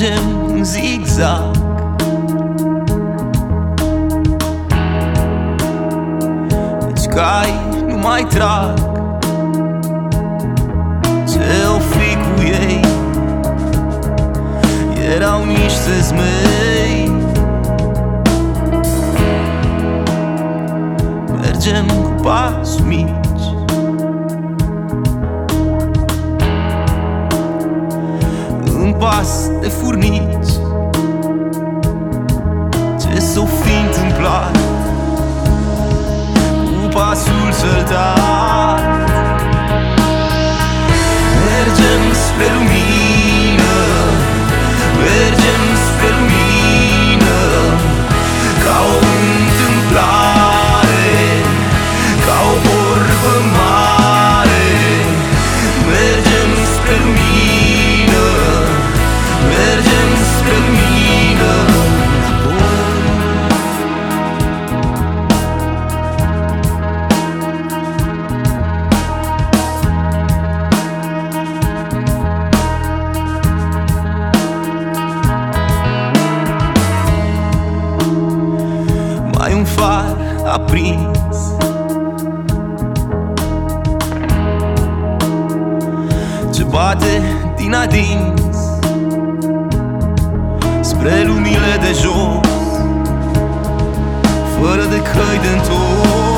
Mergem în zigzag. Deci cai nu mai trag. Ce-o fi cu ei? Erau niște zmei. Mergem cu pași mici În pas de furnici. Ce s-o fi întâmplat? Cu pasul săltat. Mergem spre lumină. Mergem spre lumină. Ca o întâmplare. Ca o vorbă mare Mai un far aprins. Ce bate din adins Spre lumile de jos Fără de căi de întors